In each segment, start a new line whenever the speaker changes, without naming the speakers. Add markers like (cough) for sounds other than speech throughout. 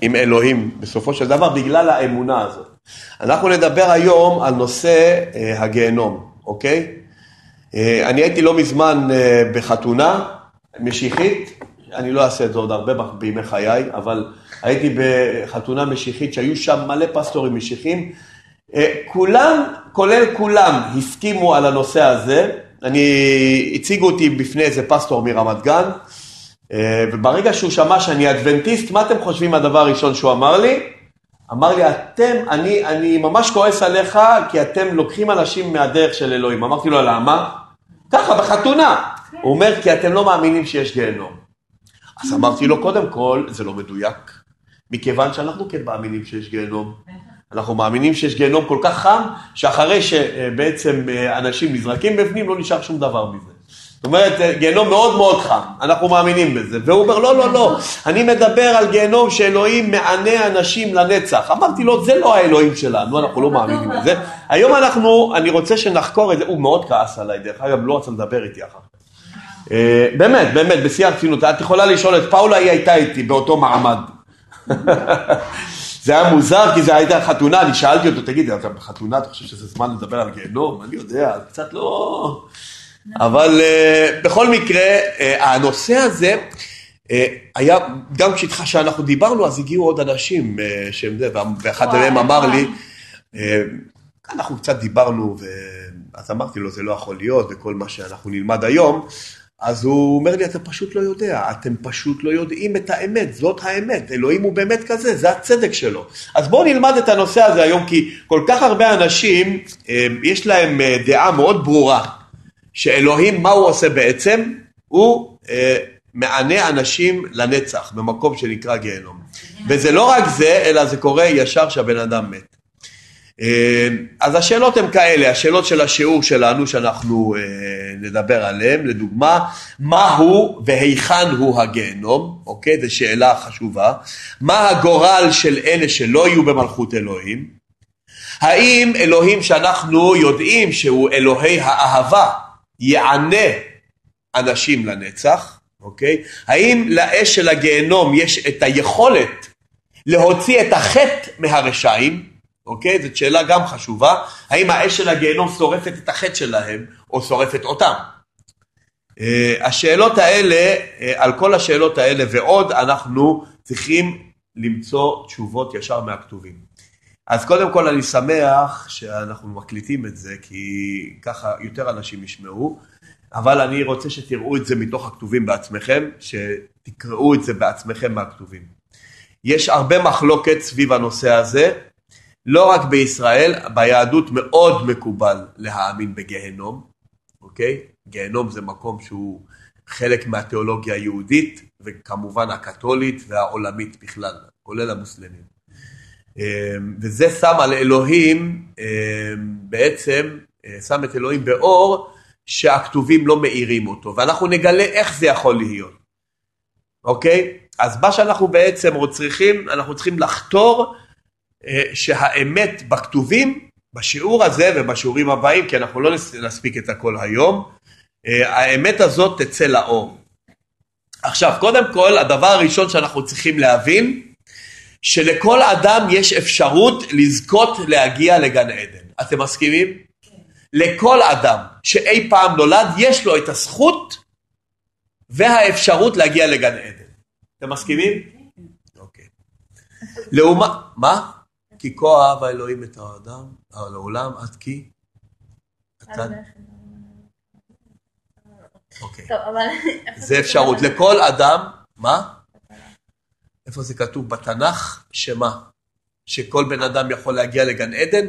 עם אלוהים בסופו של דבר בגלל האמונה הזאת. אנחנו נדבר היום על נושא אה, הגיהנום, אוקיי? אה, אני הייתי לא מזמן אה, בחתונה משיחית, אני לא אעשה את זה עוד הרבה בימי חיי, אבל הייתי בחתונה משיחית שהיו שם מלא פסטורים משיחים. אה, כולם, כולל כולם, הסכימו על הנושא הזה. אני, הציגו אותי בפני איזה פסטור מרמת גן, וברגע שהוא שמע שאני אדבנטיסט, מה אתם חושבים הדבר הראשון שהוא אמר לי? אמר לי, אתם, אני, אני ממש כועס עליך, כי אתם לוקחים אנשים מהדרך של אלוהים. אמרתי לו, למה? ככה, בחתונה. הוא אומר, כי אתם לא מאמינים שיש גיהנום. אז אמרתי לו, קודם כל, זה לא מדויק, מכיוון שאנחנו כן מאמינים שיש גיהנום. אנחנו מאמינים שיש גיהנום כל כך חם, שאחרי שבעצם אה, אנשים נזרקים בפנים, לא נשאר שום דבר מזה. זאת אומרת, גיהנום מאוד מאוד חם, אנחנו מאמינים בזה. והוא אומר, לא, לא, לא, אני מדבר על גיהנום שאלוהים מענה אנשים לנצח. אמרתי לו, זה לא האלוהים שלנו, אנחנו לא מאמינים (laughs) בזה. היום אנחנו, אני רוצה שנחקור את זה, הוא מאוד כעס עליי, דרך אגב, לא רצה לדבר איתי אחר כך. אה, באמת, באמת, בשיא הרצינות. את יכולה לשאול את פאולה, היא הייתה איתי באותו מעמד. (laughs) זה היה מוזר, כי זה הייתה חתונה, אני שאלתי אותו, תגיד, אתה בחתונה, אתה חושב שזה זמן לדבר על גיהנום? אני יודע, קצת לא... אבל uh, בכל מקרה, uh, הנושא הזה, uh, היה, גם כשאנחנו דיברנו, אז הגיעו עוד אנשים שהם זה, ואחד מהם אמר לי, uh, אנחנו קצת דיברנו, ואז אמרתי לו, זה לא יכול להיות, וכל מה שאנחנו נלמד היום, אז הוא אומר לי, אתה פשוט לא יודע, אתם פשוט לא יודעים את האמת, זאת האמת, אלוהים הוא באמת כזה, זה הצדק שלו. אז בואו נלמד את הנושא הזה היום, כי כל כך הרבה אנשים, יש להם דעה מאוד ברורה שאלוהים, מה הוא עושה בעצם? הוא אה, מענה אנשים לנצח במקום שנקרא גיהנום. וזה לא רק זה, אלא זה קורה ישר שהבן אדם מת. אה, אז השאלות הן כאלה, השאלות של השיעור שלנו שאנחנו אה, נדבר עליהן, לדוגמה, מהו והיכן הוא הגיהנום, אוקיי? זו שאלה חשובה. מה הגורל של אלה שלא יהיו במלכות אלוהים? האם אלוהים שאנחנו יודעים שהוא אלוהי האהבה, יענה אנשים לנצח, אוקיי? האם לאש של הגיהנום יש את היכולת להוציא את החטא מהרשעים, אוקיי? זאת שאלה גם חשובה. האם האש של הגיהנום שורפת את החטא שלהם או שורפת אותם? Uh, השאלות האלה, uh, על כל השאלות האלה ועוד, אנחנו צריכים למצוא תשובות ישר מהכתובים. אז קודם כל אני שמח שאנחנו מקליטים את זה, כי ככה יותר אנשים ישמעו, אבל אני רוצה שתראו את זה מתוך הכתובים בעצמכם, שתקראו את זה בעצמכם מהכתובים. יש הרבה מחלוקת סביב הנושא הזה, לא רק בישראל, ביהדות מאוד מקובל להאמין בגיהנום, אוקיי? גיהנום זה מקום שהוא חלק מהתיאולוגיה היהודית, וכמובן הקתולית והעולמית בכלל, כולל המוסלמים. אמ, וזה שם על אלוהים, אמ, בעצם אה, שם את אלוהים באור שהכתובים לא מאירים אותו, ואנחנו נגלה איך זה יכול להיות, אוקיי? אז מה שאנחנו בעצם צריכים, אנחנו צריכים לחתור אה, שהאמת בכתובים, בשיעור הזה ובשיעורים הבאים, כי אנחנו לא נספיק את הכל היום, אה, האמת הזאת תצא לאור. עכשיו, קודם כל, הדבר הראשון שאנחנו צריכים להבין, שלכל אדם יש אפשרות לזכות להגיע לגן עדן. אתם מסכימים? כן. לכל אדם שאי פעם נולד, יש לו את הזכות והאפשרות להגיע לגן עדן. אתם מסכימים? אוקיי. לעומת, מה? כי כה אהב האלוהים את האדם, לעולם עד כי? אוקיי. זה אפשרות. לכל אדם, מה? איפה זה כתוב בתנ"ך? שמה? שכל בן אדם יכול להגיע לגן עדן?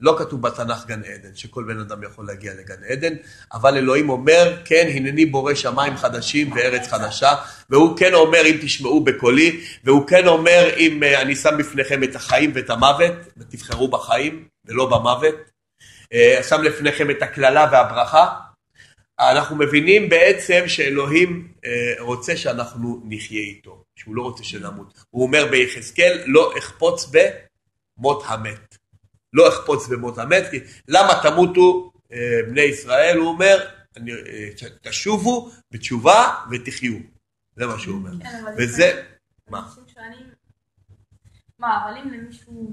לא כתוב בתנ"ך גן עדן, שכל בן אדם יכול להגיע לגן עדן, אבל אלוהים אומר, כן, הנני בורא שמיים חדשים וארץ חדשה, והוא כן אומר, אם תשמעו בקולי, והוא כן אומר, אם אה, אני שם בפניכם את החיים ואת המוות, ותבחרו בחיים ולא במוות, אה, שם לפניכם את הקללה והברכה, אנחנו מבינים בעצם שאלוהים אה, רוצה שאנחנו נחיה איתו. שהוא לא רוצה שנמות. הוא אומר ביחזקאל, לא אחפוץ במות המת. לא אחפוץ במות המת, כי למה תמותו אה, בני ישראל? הוא אומר, אה, תשובו בתשובה ותחיו. זה מה שהוא אומר. כן, וזה, מה?
מה, אבל אם למישהו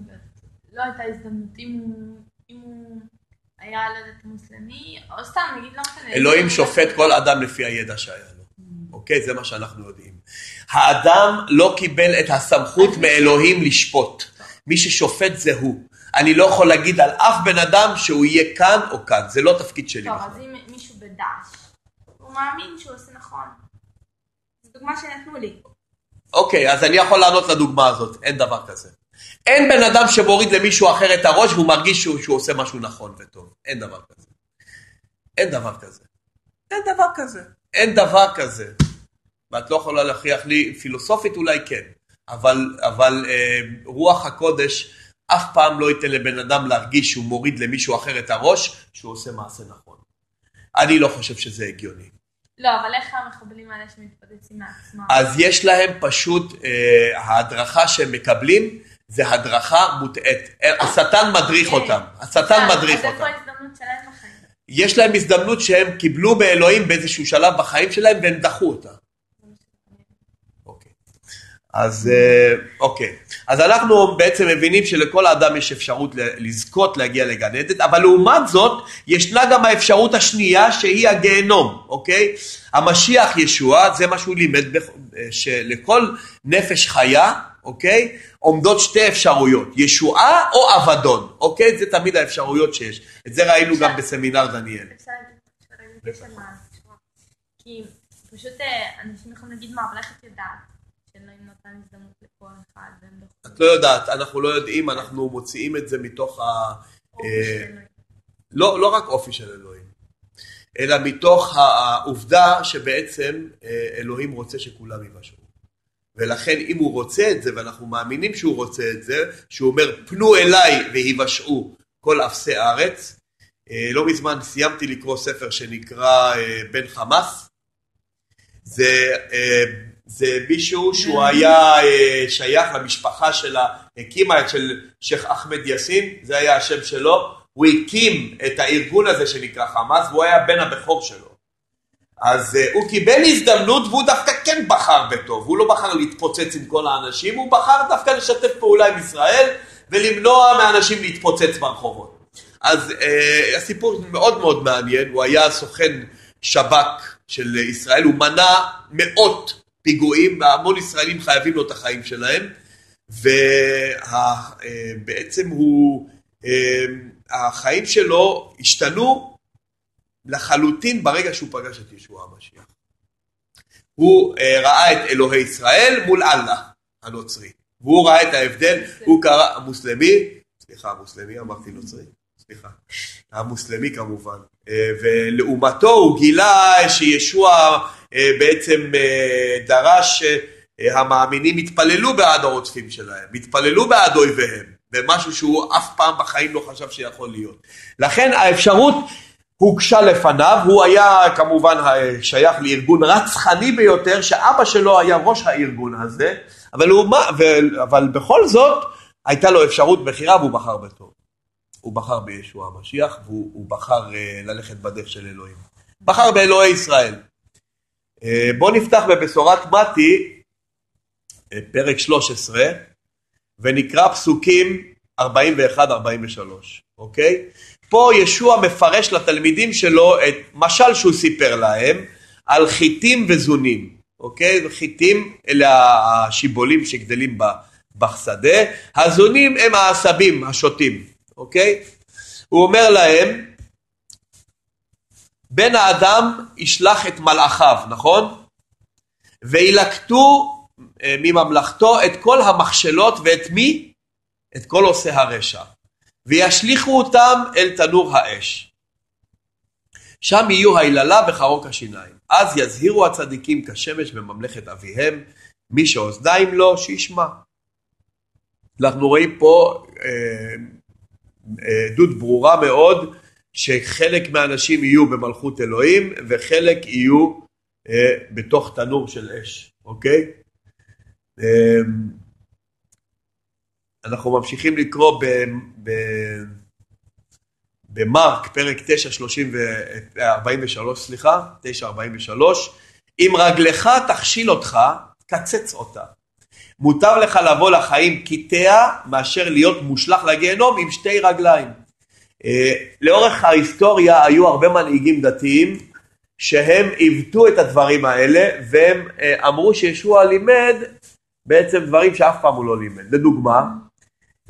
לא הייתה הזדמנות, אם הוא, אם הוא היה, לא יודעת, מוסלמי, או סתם, נגיד, לא משנה.
אלוהים שופט כל אדם לפי הידע שהיה לו. אוקיי? זה מה שאנחנו יודעים. האדם לא קיבל את הסמכות מאלוהים לשפוט. מי ששופט זה הוא. אני לא יכול להגיד על אף בן אדם שהוא יהיה כאן או כאן, זה לא תפקיד שלי.
טוב, אז אם מישהו בדש, הוא מאמין שהוא עושה נכון. זו דוגמה שנתנו לי.
אוקיי, אז אני יכול לענות לדוגמה הזאת, אין דבר כזה. אין בן אדם שמוריד למישהו אחר את הראש והוא מרגיש שהוא, שהוא עושה משהו נכון וטוב. אין דבר כזה. אין דבר כזה. אין דבר כזה. אין דבר כזה. ואת לא יכולה להכריח לי, פילוסופית אולי כן, אבל, אבל אה, רוח הקודש אף פעם לא ייתן לבן אדם להרגיש שהוא מוריד למישהו אחר את הראש, שהוא עושה מעשה נכון. אני לא חושב שזה הגיוני.
לא, אבל איך המחבלים האלה שמתפוצצים מעצמם?
אז יש להם פשוט, אה, ההדרכה שהם מקבלים זה הדרכה מוטעית. השטן מדריך
כן.
אותם, השטן מדריך
אז איפה
אותם.
ההזדמנות שלהם בחיים?
יש להם הזדמנות שהם קיבלו באלוהים באיזשהו שלב בחיים שלהם והם דחו אותה. אז אה, אוקיי. אז אנחנו בעצם מבינים שלכל אדם יש אפשרות לזכות להגיע לגן עדן, אבל לעומת זאת, ישנה גם האפשרות השנייה שהיא הגיהנום, אוקיי? המשיח ישוע, זה מה שהוא לימד, בכ- שלכל נפש חיה, אוקיי? עומדות שתי אפשרויות, ישועה או אבדון, אוקיי? זה תמיד האפשרויות שיש. את זה ראינו גם בסמינר דניאל.
אפשר. כי פשוט אה, אנשים יכולים להגיד מה, אבל איך את יודעת נתן הזדמנות לכל אחד
את לא יודעת, אנחנו לא יודעים, אנחנו מוציאים את זה מתוך ה... אה. לא, לא רק אופי של אלוהים, אלא מתוך העובדה שבעצם אה, אלוהים רוצה שכולם יבשרו. ולכן אם הוא רוצה את זה, ואנחנו מאמינים שהוא רוצה את זה, שהוא אומר פנו אליי והיוושעו כל אפסי ארץ. אה, לא מזמן סיימתי לקרוא ספר שנקרא בן חמאס. זה, זה מישהו שהוא היה אה, שייך למשפחה שלה, הקימה את של שייח' אחמד יאסין, זה היה השם שלו, הוא הקים את הארגון הזה שנקרא חמאס והוא היה בן הבכור שלו. אז uh, הוא קיבל הזדמנות והוא דווקא כן בחר בטוב, הוא לא בחר להתפוצץ עם כל האנשים, הוא בחר דווקא לשתף פעולה עם ישראל ולמנוע מאנשים להתפוצץ ברחובות. אז uh, הסיפור מאוד מאוד מעניין, הוא היה סוכן שב"כ של ישראל, הוא מנע מאות פיגועים, והמון ישראלים חייבים לו את החיים שלהם, ובעצם הוא, uh, החיים שלו השתנו לחלוטין ברגע שהוא פגש את ישוע המשיח. הוא אה, ראה את אלוהי ישראל מול אללה הנוצרי, והוא ראה את ההבדל, הוא קרא, המוסלמי, סליחה המוסלמי, אמרתי נוצרי, סליחה, המוסלמי כמובן, אה, ולעומתו הוא גילה שישוע אה, בעצם אה, דרש שהמאמינים יתפללו בעד הרודפים שלהם, יתפללו בעד אויביהם, ומשהו שהוא אף פעם בחיים לא חשב שיכול להיות. לכן האפשרות הוגשה לפניו, הוא היה כמובן שייך לארגון רצחני ביותר, שאבא שלו היה ראש הארגון הזה, אבל, הוא, אבל בכל זאת הייתה לו אפשרות בחירה והוא בחר בטוב. הוא בחר בישוע המשיח והוא בחר ללכת בדרך של אלוהים. בחר באלוהי ישראל. בואו נפתח בבשורת מתי, פרק 13, ונקרא פסוקים 41-43, אוקיי? פה ישוע מפרש לתלמידים שלו את משל שהוא סיפר להם על חיטים וזונים, אוקיי? חיטים אלה השיבולים שגדלים בשדה, הזונים הם העשבים השוטים, אוקיי? הוא אומר להם, בן האדם ישלח את מלאכיו, נכון? וילקטו מממלכתו את כל המכשלות ואת מי? את כל עושי הרשע. וישליכו אותם אל תנור האש. שם יהיו היללה וחרוק השיניים. אז יזהירו הצדיקים כשמש בממלכת אביהם, מי שאוזניים לו שישמע. אנחנו רואים פה אה, אה, ברורה מאוד שחלק מהאנשים יהיו במלכות אלוהים וחלק יהיו אה, בתוך תנור של אש, אוקיי? אה, אנחנו ממשיכים לקרוא ב, ב, במרק, פרק 9, 30 ו... 43, סליחה, 9, 43, אם רגלך תכשיל אותך, קצץ אותה. מוטב לך לבוא לחיים קיטע מאשר להיות מושלך לגיהנום עם שתי רגליים. אה, לאורך ההיסטוריה היו הרבה מנהיגים דתיים שהם עיוותו את הדברים האלה והם אה, אמרו שישוע לימד בעצם דברים שאף פעם הוא לא לימד. לדוגמה,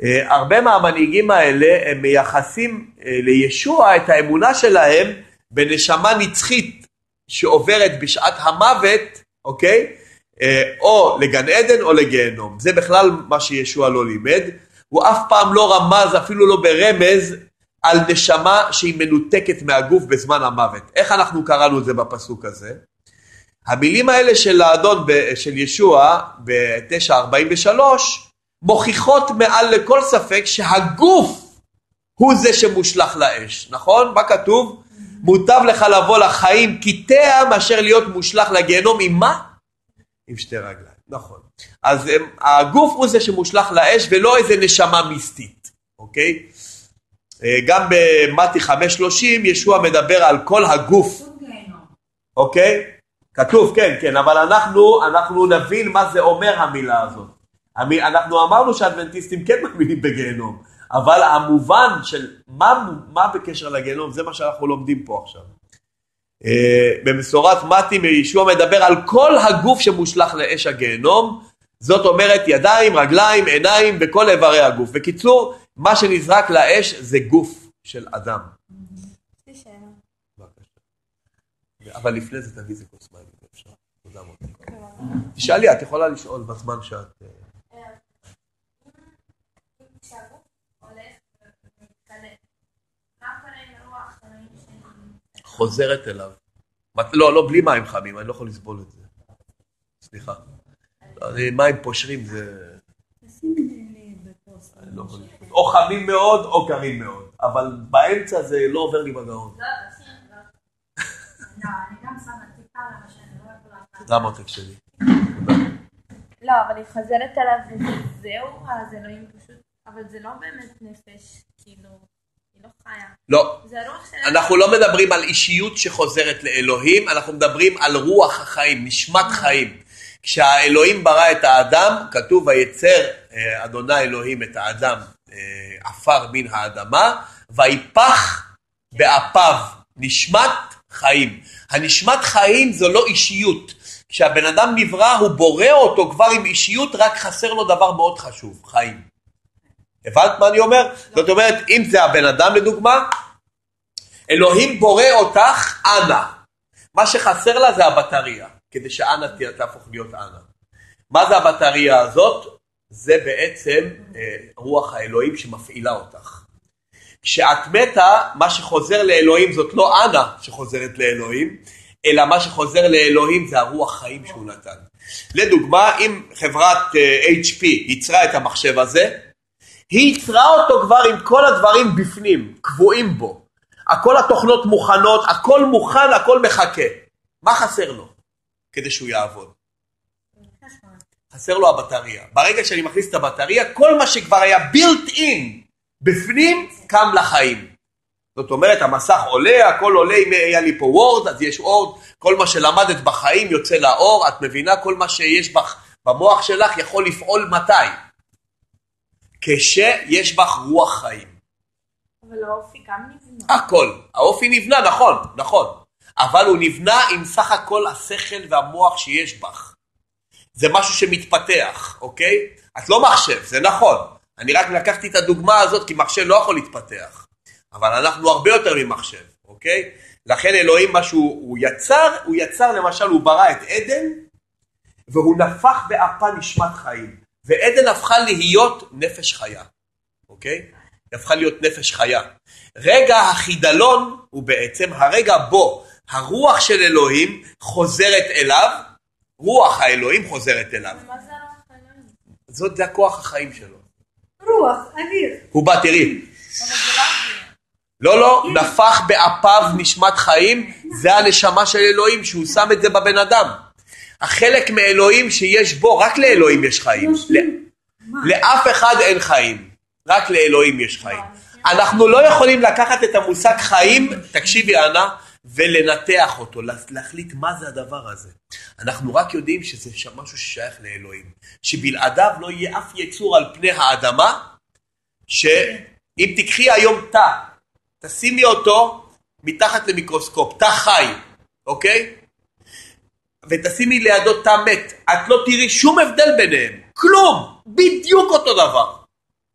אה, הרבה מהמנהיגים האלה הם מייחסים לישוע את האמונה שלהם בנשמה נצחית שעוברת בשעת המוות, אוקיי? או לגן עדן או לגיהנום. זה בכלל מה שישוע לא לימד. הוא אף פעם לא רמז, אפילו לא ברמז, על נשמה שהיא מנותקת מהגוף בזמן המוות. איך אנחנו קראנו את זה בפסוק הזה? המילים האלה של האדון, של ישוע ב-943 מוכיחות מעל לכל ספק שהגוף הוא זה שמושלך לאש, נכון? מה כתוב? מוטב לך לבוא לחיים קיטע מאשר להיות מושלך לגיהנום עם מה? עם שתי רגליים, נכון. אז הם, הגוף הוא זה שמושלך לאש ולא איזה נשמה מיסטית, אוקיי? אה, גם במתי 5.30 ישוע מדבר על כל הגוף, אוקיי? כתוב, כן, כן, אבל אנחנו, אנחנו נבין מה זה אומר המילה הזאת. אנחנו אמרנו שאדבנטיסטים כן מאמינים בגיהנום, אבל המובן של מה, מה בקשר לגיהנום זה מה שאנחנו לומדים פה עכשיו. אה, במסורת מתי ישוע מדבר על כל הגוף שמושלך לאש הגיהנום, זאת אומרת ידיים, רגליים, עיניים וכל איברי הגוף. בקיצור, מה שנזרק לאש זה גוף של אדם. אבל לפני זה תביא איזה כוס מים אם אפשר. תודה מוטי. תשאלי, את יכולה לשאול בזמן שאת... חוזרת אליו. לא, לא, בלי מים חמים, אני לא יכול לסבול את זה. סליחה. מים פושרים זה... לא או חמים מאוד או קרים מאוד, אבל באמצע זה לא עובר לי בגאון. תודה מותק שלי.
לא, אבל היא חוזרת אליו וזהו, אז אלוהים פשוט, אבל זה לא באמת נפש, כאילו, לא חיה.
לא. אנחנו לא מדברים על אישיות שחוזרת לאלוהים, אנחנו מדברים על רוח החיים, נשמת חיים. כשהאלוהים ברא את האדם, כתוב ויצר אה, אדוני אלוהים את האדם אה, עפר מן האדמה, ויפח באפיו נשמת חיים. הנשמת חיים זו לא אישיות. כשהבן אדם נברא הוא בורא אותו כבר עם אישיות, רק חסר לו דבר מאוד חשוב, חיים. הבנת מה אני אומר? זאת אומרת, אם זה הבן אדם לדוגמה, אלוהים בורא אותך אנה. מה שחסר לה זה הבטריה. כדי שאנה תהפוך להיות אנה. מה זה הבטריה הזאת? זה בעצם אה, רוח האלוהים שמפעילה אותך. כשאת מתה, מה שחוזר לאלוהים זאת לא אנה שחוזרת לאלוהים, אלא מה שחוזר לאלוהים זה הרוח חיים שהוא נתן. לדוגמה, אם חברת אה, HP ייצרה את המחשב הזה, היא ייצרה אותו כבר עם כל הדברים בפנים, קבועים בו. הכל התוכנות מוכנות, הכל מוכן, הכל מחכה. מה חסר לו? כדי שהוא יעבוד. חסר לו הבטריה. ברגע שאני מכניס את הבטריה, כל מה שכבר היה built in בפנים, קם לחיים. זאת אומרת, המסך עולה, הכל עולה, אם היה לי פה וורד, אז יש וורד, כל מה שלמדת בחיים יוצא לאור, את מבינה? כל מה שיש בך, במוח שלך יכול לפעול מתי? כשיש בך רוח חיים.
אבל האופי גם נבנה.
הכל. האופי נבנה, נכון, נכון. אבל הוא נבנה עם סך הכל השכל והמוח שיש בך. זה משהו שמתפתח, אוקיי? את לא מחשב, זה נכון. אני רק לקחתי את הדוגמה הזאת כי מחשב לא יכול להתפתח. אבל אנחנו הרבה יותר ממחשב, אוקיי? לכן אלוהים מה שהוא יצר, הוא יצר למשל, הוא ברא את עדן והוא נפח באפה נשמת חיים. ועדן הפכה להיות נפש חיה, אוקיי? היא הפכה להיות נפש חיה. רגע החידלון הוא בעצם הרגע בו הרוח של אלוהים חוזרת אליו, רוח האלוהים חוזרת אליו.
מה זה הרוח האלוהים?
זאת, זה הכוח החיים שלו.
רוח, אוויר.
הוא בא, תראי.
לא
לא, לא, נפח באפיו נשמת חיים, זה הנשמה של אלוהים, שהוא שם את זה בבן אדם. החלק מאלוהים שיש בו, רק לאלוהים יש חיים. לאף אחד אין חיים, רק לאלוהים יש חיים. אנחנו לא יכולים לקחת את המושג חיים, תקשיבי אנה, ולנתח אותו, לה- להחליט מה זה הדבר הזה. אנחנו רק יודעים שזה משהו ששייך לאלוהים. שבלעדיו לא יהיה אף יצור על פני האדמה, שאם תקחי היום תא, תשימי אותו מתחת למיקרוסקופ, תא חי, אוקיי? ותשימי לידו תא מת, את לא תראי שום הבדל ביניהם, כלום, בדיוק אותו דבר.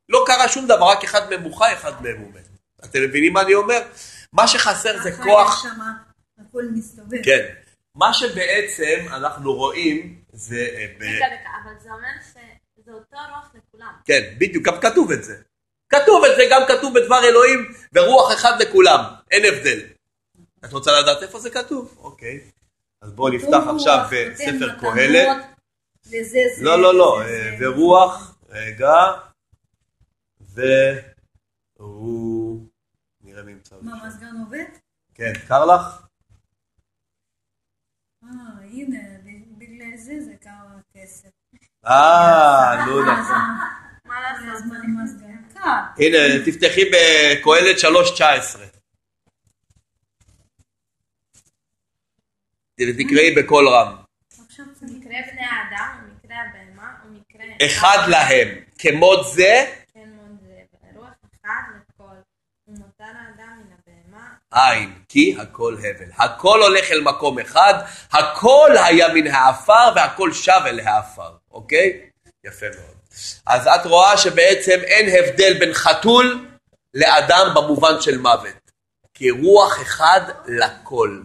לא קרה שום דבר, רק אחד מהם הוא חי, אחד מהם הוא מת. אתם מבינים מה אני אומר? מה שחסר זה כוח,
הכל מסתובב.
כן. מה שבעצם אנחנו רואים זה, אה, ב...
רגע, אבל זה אומר שזה אותו רוח לכולם.
כן, בדיוק, גם כתוב את זה. כתוב את זה, גם כתוב בדבר אלוהים, ורוח אחד לכולם, אין הבדל. את רוצה לדעת איפה זה כתוב? אוקיי. אז בואו נפתח עכשיו בספר קהלת. לא, לא, לא,
זה,
אה. ורוח, רגע, והוא... נראה מי ימצא.
מה, מזגן עובד?
כן, קר לך?
אה, הנה, בגלל זה זה כמה כסף.
אה, נו נכון.
מה לעשות?
קר.
הנה, תפתחי בקהלת 3.19. תקראי בקול רם.
מקרה. בני האדם, ומקרה הבהמה, ומקרה...
אחד להם, כמות זה,
כן
אין, כי הכל הבל. הכל הולך אל מקום אחד, הכל היה מן העפר והכל שב אל העפר, אוקיי? יפה מאוד. אז את רואה שבעצם אין הבדל בין חתול לאדם במובן של מוות. כי רוח אחד לכל.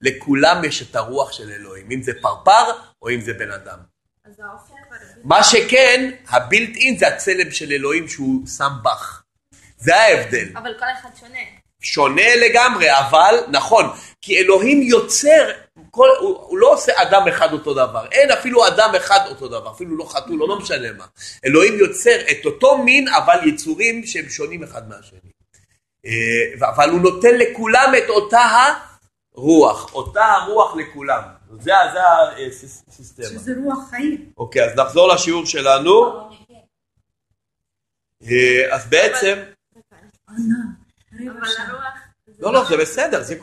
לכולם יש את הרוח של אלוהים, אם זה פרפר או אם זה בן אדם. מה שכן, הבילט אין זה הצלם של אלוהים שהוא שם בך. זה ההבדל.
אבל כל אחד שונה.
שונה לגמרי, אבל נכון, כי אלוהים יוצר, כל, הוא, הוא לא עושה אדם אחד אותו דבר, אין אפילו אדם אחד אותו דבר, אפילו לא חתול, או לא משנה מה. אלוהים יוצר את אותו מין, אבל יצורים שהם שונים אחד מהשני. אה, אבל הוא נותן לכולם את אותה הרוח, אותה הרוח לכולם. זה, זה הסיסטמה.
שזה רוח חיים.
אוקיי, אז נחזור לשיעור שלנו. אה, אז בעצם, לא, לא, זה בסדר, זה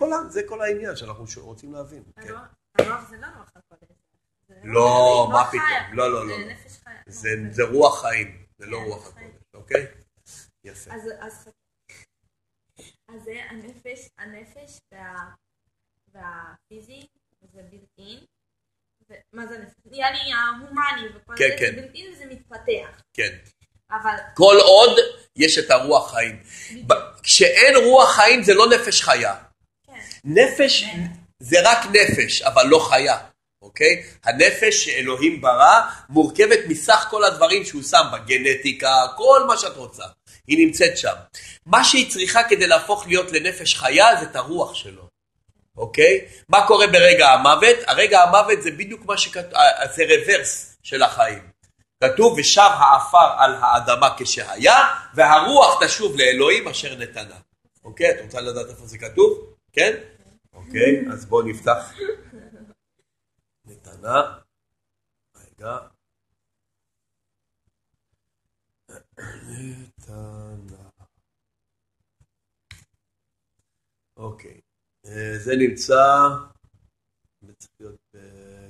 כל, העניין שאנחנו רוצים להבין. כן.
הרוח- זה לא רוח הקודש.
לא,
רוח
מה. פתאום, לא, לא, לא,
זה
לא. זה, רוח חיים, זה לא
כן,
רוח. הקודש, אוקיי? יפה.
אז, הנפש, הנפש וה, והפיזי, זה בלתי. מה זה? נראה לי ההומני וכל
כן,
זה,
כן.
זה בלתי וזה מתפתח.
כן.
אבל
כל עוד יש את הרוח חיים. כשאין רוח חיים זה לא נפש חיה.
כן,
נפש זה רק נפש, אבל לא חיה, אוקיי? הנפש שאלוהים ברא מורכבת מסך כל הדברים שהוא שם בגנטיקה, כל מה שאת רוצה. היא נמצאת שם. מה שהיא צריכה כדי להפוך להיות לנפש חיה זה את הרוח שלו, אוקיי? מה קורה ברגע המוות? הרגע המוות זה בדיוק מה שכתוב, זה רוורס של החיים. כתוב ושב העפר על האדמה כשהיה, והרוח תשוב לאלוהים אשר נתנה. אוקיי? את רוצה לדעת איפה זה כתוב? כן? אוקיי, אז בואו נפתח. נתנה. רגע. נתנה. אוקיי. אה, זה נמצא, ב-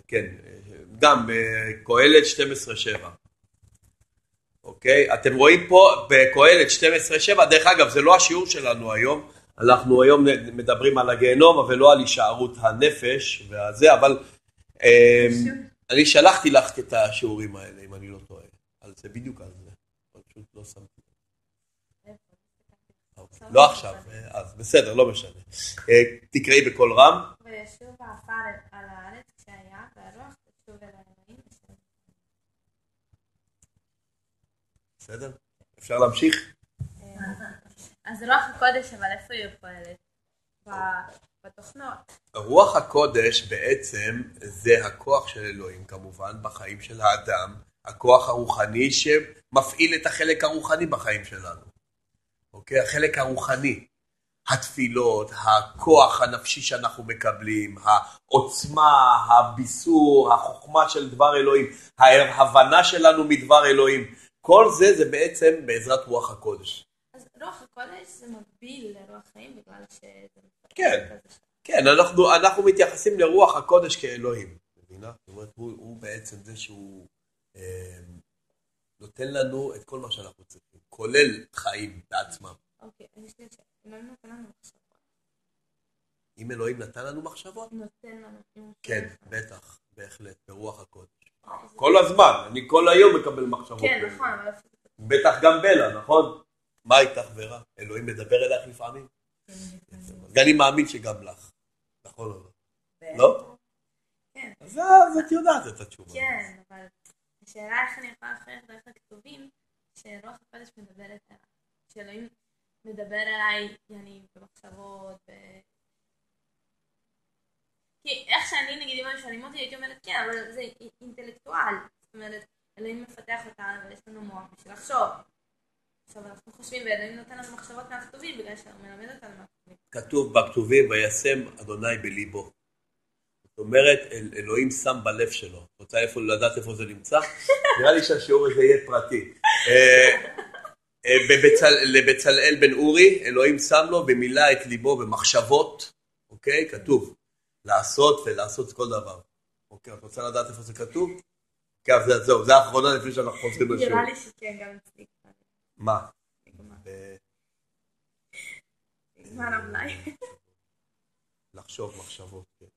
כן, אה, גם בקהלת 12-7. אוקיי? אתם רואים פה בקהלת 12-7, דרך אגב, זה לא השיעור שלנו היום, אנחנו היום מדברים על הגיהנום, אבל לא על הישארות הנפש והזה, אבל אה, אני שלחתי לך את השיעורים האלה, אם אני לא טועה. על זה, בדיוק על זה. פשוט לא שמתי. לא עכשיו, אה, אז בסדר, לא משנה. אה, תקראי בקול רם.
וישוב העפר על הארץ כשהיה, והרוח תשוב אל האלוהים. אשר-
בסדר? אפשר להמשיך?
אז רוח הקודש, אבל איפה היא פועלת? בתוכנות.
רוח הקודש בעצם זה הכוח של אלוהים כמובן בחיים של האדם, הכוח הרוחני שמפעיל את החלק הרוחני בחיים שלנו. אוקיי? החלק הרוחני. התפילות, הכוח הנפשי שאנחנו מקבלים, העוצמה, הביסור, החוכמה של דבר אלוהים, ההבנה שלנו מדבר אלוהים, כל זה זה בעצם בעזרת רוח הקודש.
אז רוח הקודש זה מקביל לרוח חיים בגלל שזה...
כן. כן, אנחנו, אנחנו מתייחסים לרוח הקודש כאלוהים, מבינה? זאת אומרת, הוא, הוא בעצם זה שהוא אה, נותן לנו את כל מה שאנחנו צריכים, כולל חיים בעצמם.
אוקיי, אז יש לי שאלה. אלוהים נותן לנו מחשבות.
אם אלוהים נתן לנו מחשבות,
נותן לנו.
כן. בטח, בהחלט, ברוח הקודש.
אז-
כל הזמן, אני כל היום מקבל מחשבות.
כן. נכון.
בטח גם בלה, נכון? מה איתך ורה? אלוהים מדבר אלייך לפעמים? ואני מאמין שגם לך. נכון או לא? לא?
כן.
אז את יודעת את התשובה.
כן, אבל השאלה איך אני יכולה להוכיח דרך הכתובים שרוח הקודש מדברת אליי. שאלוהים מדבר אליי, יעני, במחשבות, ב... כי איך שאני, נגיד, אם היו שואלים אותי, הייתי אומרת, כן, אבל זה אי- אינטלקטואל. זאת אומרת, אלוהים מפתח אותנו ויש לנו מוח בשביל לחשוב. עכשיו אנחנו חושבים, ואלוהים נותן לנו מחשבות מהכתובים בגלל שהוא מלמד אותנו מהכתובים.
כתוב בכתובים, וישם אדוני בליבו. זאת אומרת, אל, אלוהים שם בלב שלו. רוצה איפה, לדעת איפה זה נמצא? (laughs) נראה לי שהשיעור הזה יהיה פרטי. אה, אה, בבצל, לבצלאל בן אורי, אלוהים שם לו ומילא את ליבו במחשבות, אוקיי? כתוב, לעשות ולעשות כל דבר. אוקיי, את רוצה לדעת איפה זה כתוב? כן, זהו, זה האחרונה לפני שאנחנו חוזרים לשיעור.
נראה לי שכן, גם אצלי.
מה? לחשוב מחשבות. כן.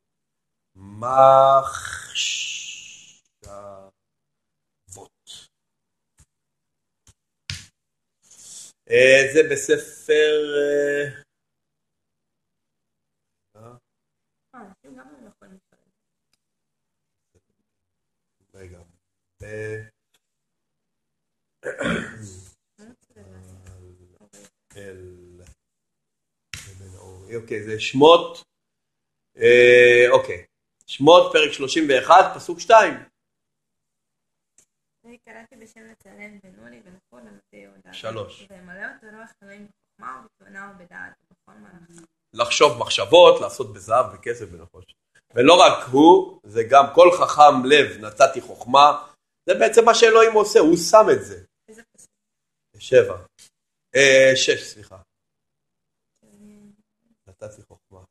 מחשבות. אה, זה בספר... אה, אה,
אה, לא.
רגע. אה,
לא.
אל... אוקיי, זה שמות, אה, אוקיי, שמות פרק 31, פסוק 2.
אני קראתי בשם לצלם בן אורי ונפול למטה יהודה.
שלוש.
וימלא אותו רוח אלוהים בחוכמה ובתבונה ובדעת ובכל מלאכה.
לחשוב מחשבות, לעשות בזהב וכסף ונחושת. ולא רק הוא, זה גם כל חכם לב נתתי חוכמה, זה בעצם מה שאלוהים עושה, הוא שם את זה.
איזה פסוק.
שבע. אה, שש, סליחה. נתתי חוכמה.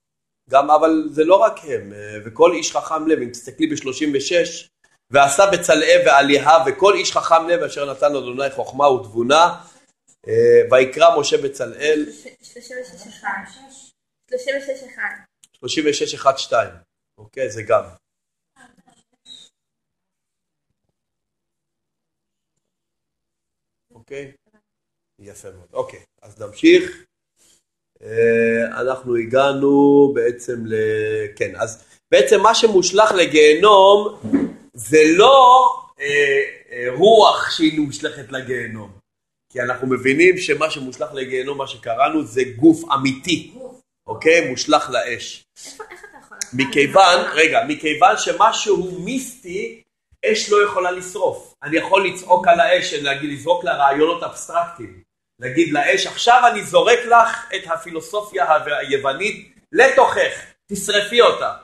גם, אבל זה לא רק הם, אה, וכל איש חכם לב, אם תסתכלי ב-36, ועשה בצלאל ועלייה, וכל איש חכם לב אשר נתן לו אדוני חוכמה ותבונה, אה, ויקרא משה בצלאל,
36 אחד. 36 אחד.
36, 1, 2, אוקיי? זה גם. אוקיי? יפה מאוד. אוקיי, אז נמשיך. אה, אנחנו הגענו בעצם ל... כן, אז בעצם מה שמושלך לגיהנום זה לא אה, אה, רוח שהיא מושלכת לגיהנום. כי אנחנו מבינים שמה שמושלך לגיהנום, מה שקראנו, זה גוף אמיתי, אוקיי? מושלך לאש. מכיוון, רגע, מכיוון שמשהו מיסטי, אש לא יכולה לשרוף. אני יכול לצעוק על האש, לזרוק לה רעיונות אבסטרקטיים. להגיד לאש, עכשיו אני זורק לך את הפילוסופיה היוונית לתוכך, תשרפי אותה.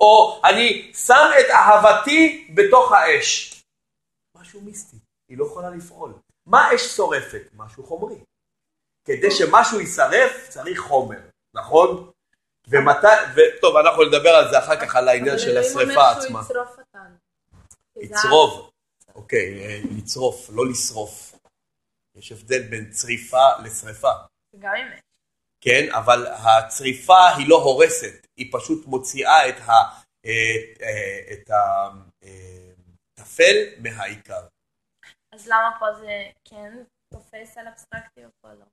או אני שם את אהבתי בתוך האש. משהו מיסטי, היא לא יכולה לפעול. מה אש שורפת? משהו חומרי. כדי שמשהו יישרף צריך חומר, נכון? ומתי, וטוב, אנחנו נדבר על זה אחר כך, על העניין של השריפה עצמה.
אבל אלוהים אומר שהוא יצרוף אותנו.
לצרוב, אוקיי, אה, לצרוף, לא לשרוף. יש הבדל בין צריפה לשריפה,
גם אם...
כן? אבל הצריפה היא לא הורסת, היא פשוט מוציאה את ה- אה, אה, את הטפל מהעיקר.
אז למה פה זה כן תופס על אבסטרקטי או פה לא?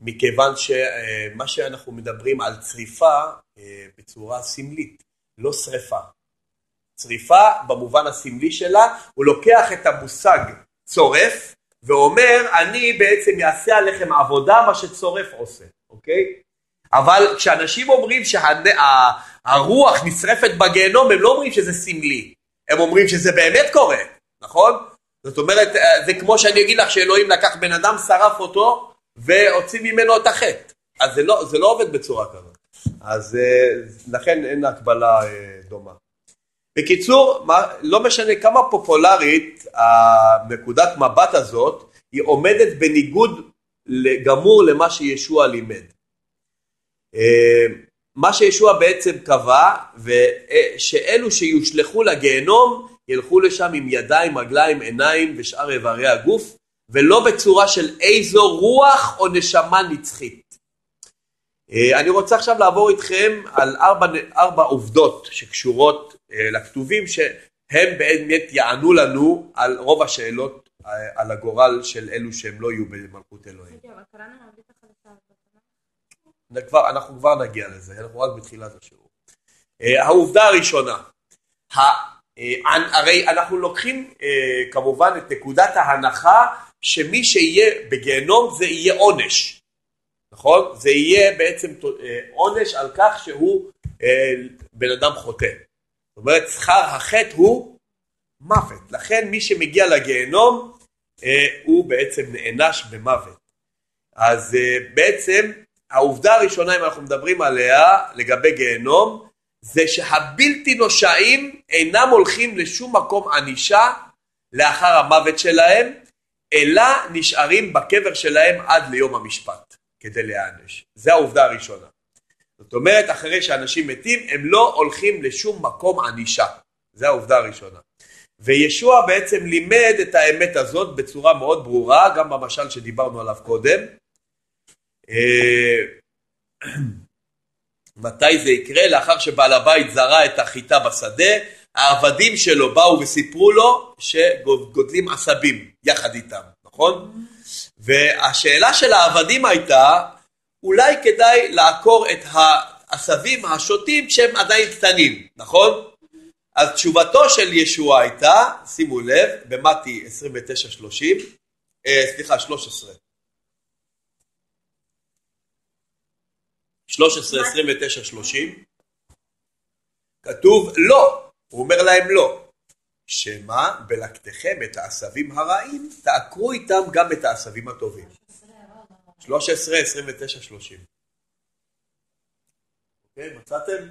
מכיוון שמה שאנחנו מדברים על צריפה אה, בצורה סמלית, לא שריפה. צריפה במובן הסמלי שלה, הוא לוקח את המושג צורף ואומר אני בעצם אעשה עליכם עבודה מה שצורף עושה, אוקיי? אבל כשאנשים אומרים שהרוח נשרפת בגיהנום הם לא אומרים שזה סמלי, הם אומרים שזה באמת קורה, נכון? זאת אומרת אה, זה כמו שאני אגיד לך שאלוהים לקח בן אדם, שרף אותו והוציא ממנו את החטא. אז זה לא, זה לא עובד בצורה כזאת. אז אה, לכן אין הקבלה אה, דומה. בקיצור, מה, לא משנה כמה פופולרית הנקודת מבט הזאת, היא עומדת בניגוד גמור למה שישוע לימד. אה, מה שישוע בעצם קבע, שאלו שיושלכו לגיהנום ילכו לשם עם ידיים, רגליים, עיניים ושאר איברי הגוף, ולא בצורה של איזו רוח או נשמה נצחית. אה, אני רוצה עכשיו לעבור איתכם על ארבע, ארבע עובדות שקשורות לכתובים, שהם באמת יענו לנו על רוב השאלות אה, על הגורל של אלו שהם לא יהיו במלכות אלוהים. כבר, אנחנו כבר נגיע לזה, אנחנו רק בתחילת השיעור. העובדה הראשונה, הרי אנחנו לוקחים כמובן את נקודת ההנחה שמי שיהיה בגיהנום זה יהיה עונש. נכון? זה יהיה בעצם אה, עונש על כך שהוא אה, בן אדם חוטא. זאת אומרת, שכר החטא הוא מוות. לכן מי שמגיע לגיהנום אה, הוא בעצם נענש במוות. אז בעצם העובדה הראשונה, אם אנחנו מדברים עליה לגבי גיהנום, זה שהבלתי נושעים אינם הולכים לשום מקום ענישה לאחר המוות שלהם, אלא נשארים בקבר שלהם עד ליום המשפט. כדי להיענש. זה העובדה הראשונה. זאת אומרת, אחרי שאנשים מתים, הם לא הולכים לשום מקום ענישה. זה העובדה הראשונה. וישוע בעצם לימד את האמת הזאת בצורה מאוד ברורה, גם במשל שדיברנו עליו קודם. אה, (clears throat) מתי זה יקרה? לאחר שבעל הבית זרע את החיטה בשדה, העבדים שלו באו וסיפרו לו שגודלים עשבים יחד איתם, נכון? והשאלה של העבדים הייתה, אולי כדאי לעקור את העשבים השוטים כשהם עדיין קטנים, נכון? אז תשובתו של ישוע הייתה, שימו לב, במתי 29-30, אה, סליחה, 13. 13, 29, 30, כתוב לא, הוא אומר להם לא. שמא בלקטכם את העשבים הרעים, תעקרו איתם גם את העשבים הטובים. 13, 29, 30. אוקיי, מצאתם?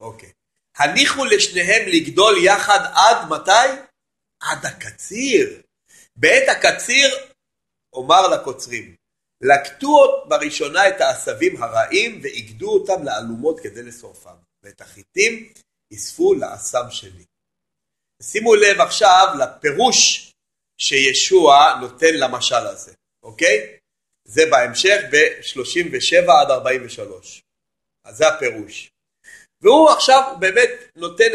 אוקיי. הניחו לשניהם לגדול יחד עד מתי? עד הקציר. בעת הקציר אומר לקוצרים, לקטו בראשונה את העשבים הרעים ועיגדו אותם לאלומות כדי לשורפם, ואת החיטים אספו לאסם שלי. שימו לב עכשיו לפירוש שישוע נותן למשל הזה, אוקיי? זה בהמשך ב-37 עד 43. אז זה הפירוש. והוא עכשיו באמת נותן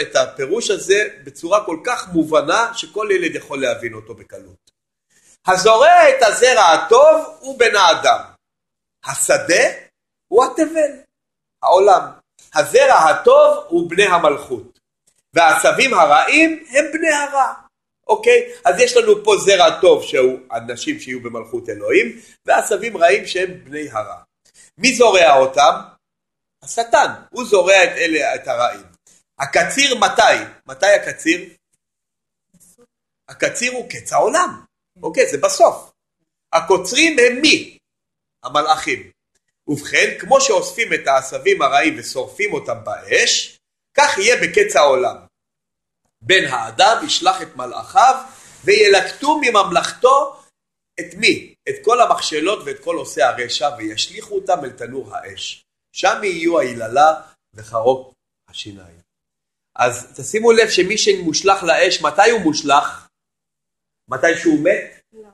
את הפירוש הזה בצורה כל כך מובנה שכל ילד יכול להבין אותו בקלות. הזורע את הזרע הטוב הוא בן האדם. השדה הוא התבל, העולם. הזרע הטוב הוא בני המלכות, והעשבים הרעים הם בני הרע. אוקיי? אז יש לנו פה זרע טוב שהוא אנשים שיהיו במלכות אלוהים, ועשבים רעים שהם בני הרע. מי זורע אותם? השטן, הוא זורע את אלה, את הרעים. הקציר מתי? מתי הקציר? הקציר הוא קץ העולם, אוקיי? זה בסוף. הקוצרים הם מי? המלאכים. ובכן, כמו שאוספים את העשבים הרעים ושורפים אותם באש, כך יהיה בקץ העולם. בן האדם ישלח את מלאכיו וילקטו מממלכתו את מי? את כל המכשלות ואת כל עושי הרשע וישליכו אותם אל תנור האש. שם יהיו היללה וחרוק השיניים. אז תשימו לב שמי שמושלך לאש, מתי הוא מושלך? מתי שהוא מת?
לא,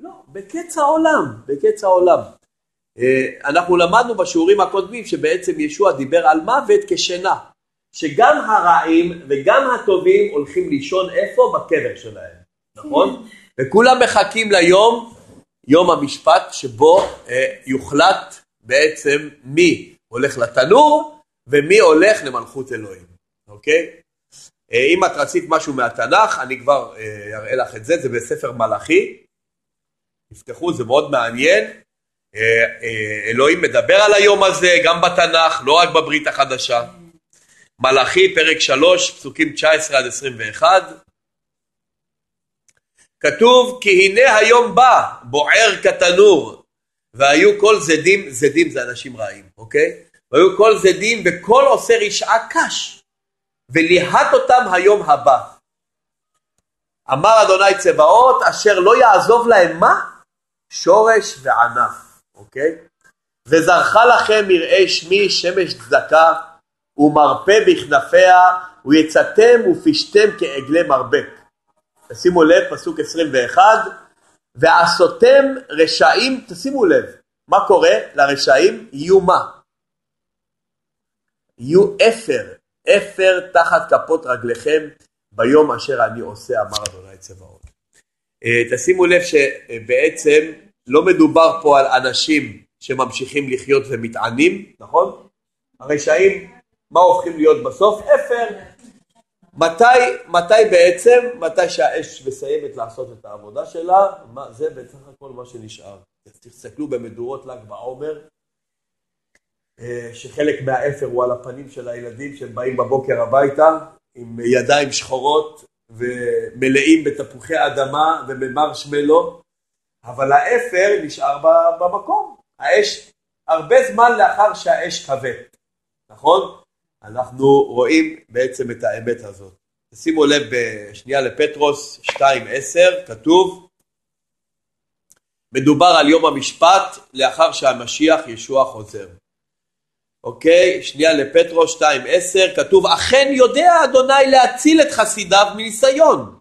לא, בקץ העולם, בקץ העולם. אה, אנחנו למדנו בשיעורים הקודמים שבעצם ישוע דיבר על מוות כשינה, שגם הרעים וגם הטובים הולכים לישון איפה? בקבר שלהם, נכון? וכולם מחכים ליום, יום המשפט, שבו אה, יוחלט בעצם מי הולך לתנור ומי הולך למלכות אלוהים, אוקיי? אה, אם את רצית משהו מהתנ"ך, אני כבר אה, אראה לך את זה, זה בספר מלאכי. תפתחו, זה מאוד מעניין. אה, אה, אלוהים מדבר על היום הזה גם בתנ"ך, לא רק בברית החדשה. מלאכי פרק 3 פסוקים 19 עד 21 כתוב כי הנה היום בא בוער כתנור והיו כל זדים, זדים זה אנשים רעים, אוקיי? והיו כל זדים וכל עושה רשעה קש וליהט אותם היום הבא. אמר אדוני צבאות אשר לא יעזוב להם מה? שורש וענף. אוקיי? וזרחה לכם מרעי שמי שמש צדקה, ומרפה בכנפיה, ויצאתם ופשתם כעגלי מרבק. תשימו לב, פסוק 21, ועשותם רשעים, תשימו לב, מה קורה לרשעים? יהיו מה? יהיו אפר, אפר תחת כפות רגליכם ביום אשר אני עושה, אמר אדוני צבאות. אה, תשימו לב שבעצם לא מדובר פה על אנשים שממשיכים לחיות ומתענים, נכון? הרשעים, מה הופכים להיות בסוף? אפר. מתי, מתי בעצם, מתי שהאש מסיימת לעשות את העבודה שלה, מה, זה בסך הכל מה שנשאר. תסתכלו במדורות ל"ג בעומר, אה, שחלק מהאפר הוא על הפנים של הילדים שהם באים בבוקר הביתה עם ידיים שחורות ומלאים בתפוחי אדמה ובמרשמלו, אבל האפר נשאר במקום. האש, הרבה זמן לאחר שהאש כבד, נכון? אנחנו רואים בעצם את האמת הזאת. שימו לב בשנייה לפטרוס 2.10, כתוב, מדובר על יום המשפט לאחר שהמשיח ישוע חוזר. אוקיי? שנייה לפטרוס 2.10, כתוב, אכן יודע אדוני להציל את חסידיו מניסיון.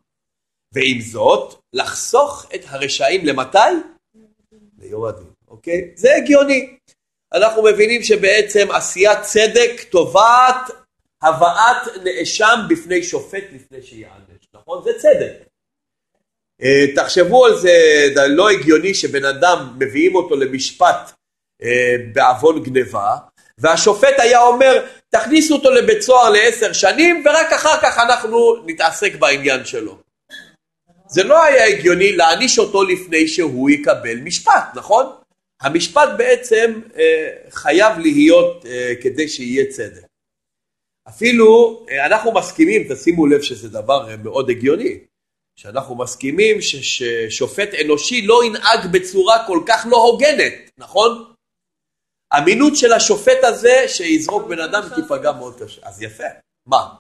ועם זאת, לחסוך את הרשעים למתי? ליום הדין, אוקיי? זה הגיוני. אנחנו מבינים שבעצם עשיית צדק תובעת הבאת נאשם בפני שופט לפני שיענש, נכון? זה צדק. אה, תחשבו על זה, זה לא הגיוני שבן אדם מביאים אותו למשפט אה, בעוון גניבה והשופט היה אומר תכניסו אותו לבית סוהר לעשר שנים ורק אחר כך אנחנו נתעסק בעניין שלו. זה לא היה הגיוני להעניש אותו לפני שהוא יקבל משפט, נכון? המשפט בעצם אה, חייב להיות אה, כדי שיהיה צדק. אפילו אה, אנחנו מסכימים, תשימו לב שזה דבר מאוד הגיוני, שאנחנו מסכימים ששופט אנושי לא ינהג בצורה כל כך לא הוגנת, נכון? אמינות של השופט הזה שיזרוק בן אדם תיפגע מאוד קשה. אז יפה, מה?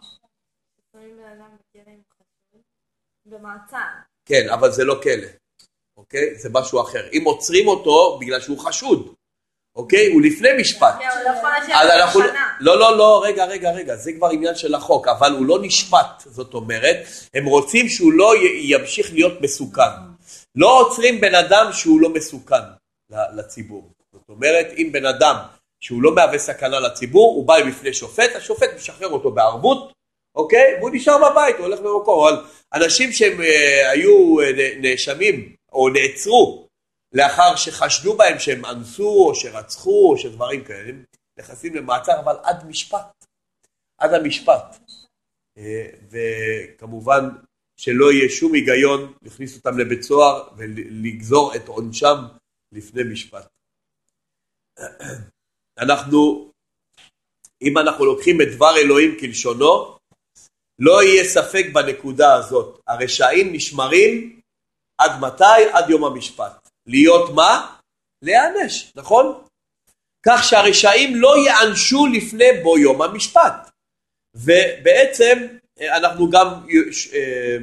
במעצר.
כן, אבל זה לא כלא, אוקיי? זה משהו אחר. אם עוצרים אותו בגלל שהוא חשוד, אוקיי? הוא לפני משפט.
כן, לא
אז אנחנו... לא, לא, לא, רגע, רגע, רגע, זה כבר עניין של החוק, אבל הוא לא נשפט, זאת אומרת, הם רוצים שהוא לא ימשיך להיות מסוכן. לא עוצרים בן אדם שהוא לא מסוכן לציבור. זאת אומרת, אם בן אדם שהוא לא מהווה סכנה לציבור, הוא בא בפני שופט, השופט משחרר אותו בערבות, אוקיי? והוא נשאר בבית, הוא הולך במקום. אבל אנשים שהם אה, היו אה, נאשמים או נעצרו לאחר שחשדו בהם שהם אנסו או שרצחו או שדברים כאלה, הם נכנסים למעצר, אבל עד משפט. עד המשפט. אה, וכמובן שלא יהיה שום היגיון להכניס אותם לבית סוהר ולגזור את עונשם לפני משפט. (clears throat) אנחנו, אם אנחנו לוקחים את דבר אלוהים כלשונו, לא יהיה ספק בנקודה הזאת. הרשעים נשמרים עד מתי? עד יום המשפט. להיות מה? להיענש, נכון? כך שהרשעים לא ייענשו לפני בו יום המשפט. ובעצם אה, אנחנו גם, אה,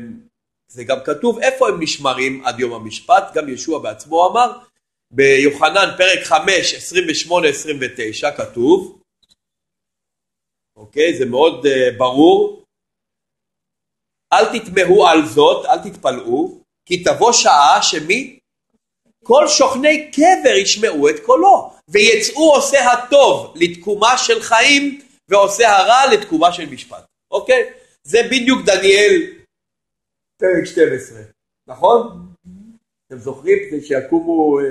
זה גם כתוב איפה הם נשמרים עד יום המשפט, גם ישוע בעצמו אמר, ביוחנן פרק 5, 28-29 כתוב, אוקיי, זה מאוד ברור, אל תתמהו על זאת, אל תתפלאו, כי תבוא שעה שמי? כל שוכני קבר ישמעו את קולו, ויצאו עושה הטוב לתקומה של חיים, ועושה הרע לתקומה של משפט, אוקיי? זה בדיוק דניאל פרק 12, נכון? אתם זוכרים? כדי שיקומו אה,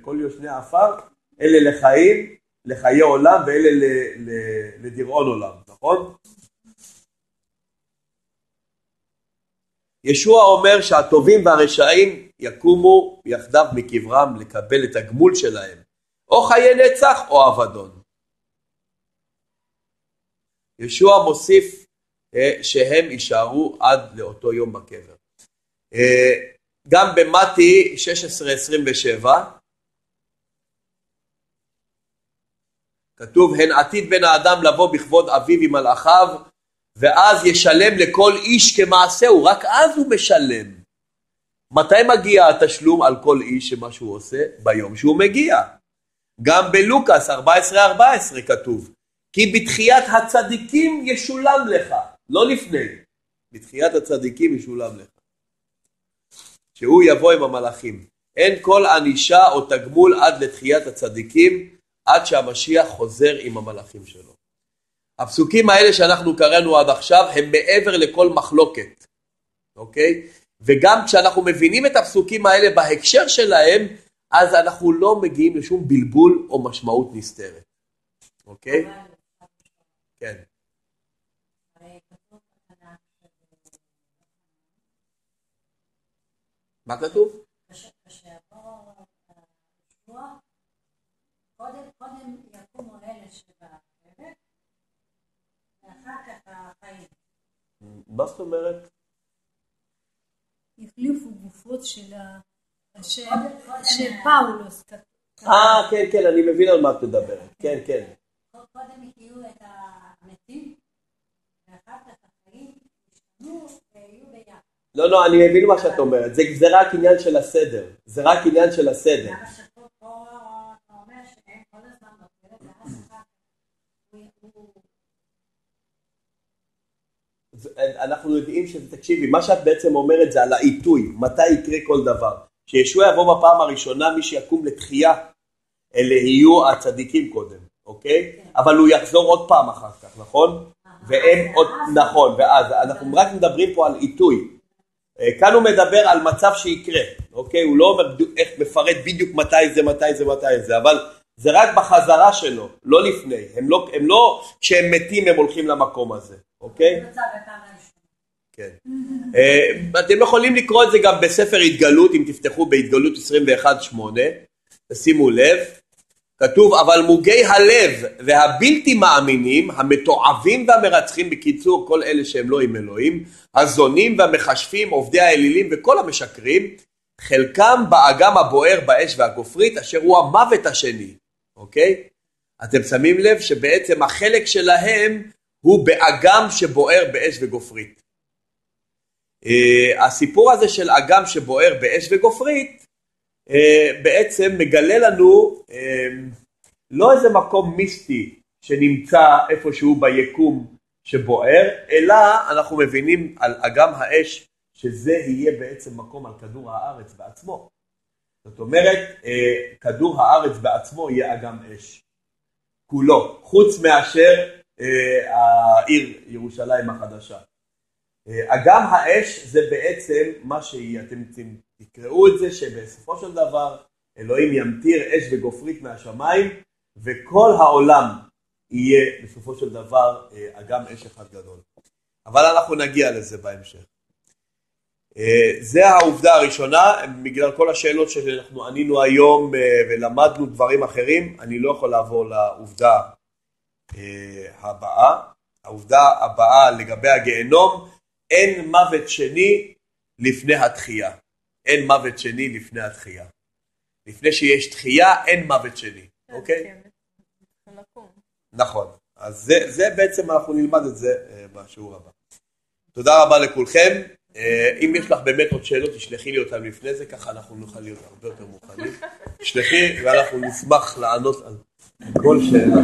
כל יושני העפר, אלה לחיים, לחיי עולם, ואלה לדיראון עולם, נכון? ישוע אומר שהטובים והרשעים יקומו יחדיו מקברם לקבל את הגמול שלהם, או חיי נצח או אבדון. ישוע מוסיף אה, שהם יישארו עד לאותו יום בקבר. אה, גם במתי 16-27 כתוב הן עתיד בן האדם לבוא בכבוד אביו עם מלאכיו ואז ישלם לכל איש כמעשהו, רק אז הוא משלם. מתי מגיע התשלום על כל איש שמה שהוא עושה? ביום שהוא מגיע. גם בלוקאס 14-14 כתוב, כי בתחיית הצדיקים ישולם לך, לא לפני, בתחיית הצדיקים ישולם לך. שהוא יבוא עם המלאכים. אין כל ענישה או תגמול עד לתחיית הצדיקים, עד שהמשיח חוזר עם המלאכים שלו. הפסוקים האלה שאנחנו קראנו עד עכשיו הם מעבר לכל מחלוקת, אוקיי? וגם כשאנחנו מבינים את הפסוקים האלה בהקשר שלהם, אז אנחנו לא מגיעים לשום בלבול או משמעות נסתרת, אוקיי? כן. מה כתוב? קודם יקומו אלה שברכבת, ואחר כך החיים. מה זאת אומרת?
החליפו גופות של פאולוס.
אה, כן, כן, אני מבין על מה את מדברת. כן, כן.
קודם יחיו את המתים, ואחר כך החיים ישתנו ויהיו ביחד.
לא, לא, אני מבין מה שאת אומרת. זה רק עניין של הסדר. זה רק עניין של הסדר. אנחנו יודעים שזה, תקשיבי, מה שאת בעצם אומרת זה על העיתוי, מתי יקרה כל דבר. כשישוע יבוא בפעם הראשונה, מי שיקום לתחייה, אלה יהיו הצדיקים קודם, אוקיי? כן. אבל הוא יחזור עוד פעם אחר כך, נכון? והם עוד, נכון, ואז אנחנו רק מדברים פה על עיתוי. אה, כאן הוא מדבר על מצב שיקרה, אוקיי? הוא לא אומר איך מפרט בדיוק מתי זה, מתי זה, מתי זה, אבל זה רק בחזרה שלו, לא לפני. הם לא, הם לא כשהם מתים הם הולכים למקום הזה, אוקיי? כן. אה, אתם יכולים לקרוא את זה גם בספר התגלות, אם תפתחו בהתגלות 21-8, תשימו לב, כתוב אבל מוגי הלב והבלתי מאמינים, המתועבים והמרצחים, בקיצור כל אלה שהם לא עם אלוהים, הזונים והמכשפים, עובדי האלילים וכל המשקרים, חלקם באגם הבוער באש והגופרית אשר הוא המוות השני, אוקיי? אתם שמים לב שבעצם החלק שלהם הוא באגם שבוער באש וגופרית. Uh, הסיפור הזה של אגם שבוער באש וגופרית uh, בעצם מגלה לנו uh, לא איזה מקום מיסטי שנמצא איפשהו ביקום שבוער, אלא אנחנו מבינים על אגם האש שזה יהיה בעצם מקום על כדור הארץ בעצמו. זאת אומרת, כדור הארץ בעצמו יהיה אגם אש. כולו, חוץ מאשר העיר ירושלים החדשה. אגם האש זה בעצם מה שהיא, אתם תקראו את זה שבסופו של דבר אלוהים ימטיר אש וגופרית מהשמיים וכל העולם יהיה בסופו של דבר אה, אגם אש אחד גדול. אבל אנחנו נגיע לזה בהמשך. אה, זה העובדה הראשונה, בגלל כל השאלות שאנחנו ענינו היום אה, ולמדנו דברים אחרים, אני לא יכול לעבור לעובדה הבאה. העובדה הבאה לגבי הגיהנום, אין מוות שני לפני התחייה. אין מוות שני לפני התחייה. לפני שיש תחייה, אין מוות שני, כן, אוקיי? כן, נכון. אז זה, זה בעצם, אנחנו נלמד את זה בשיעור הבא. תודה רבה לכולכם. Uh, אם יש לך באמת עוד שאלות, תשלחי לי אותן לפני זה, ככה אנחנו נוכל להיות הרבה יותר מוכנים. תשלחי ואנחנו נשמח לענות על כל שאלה.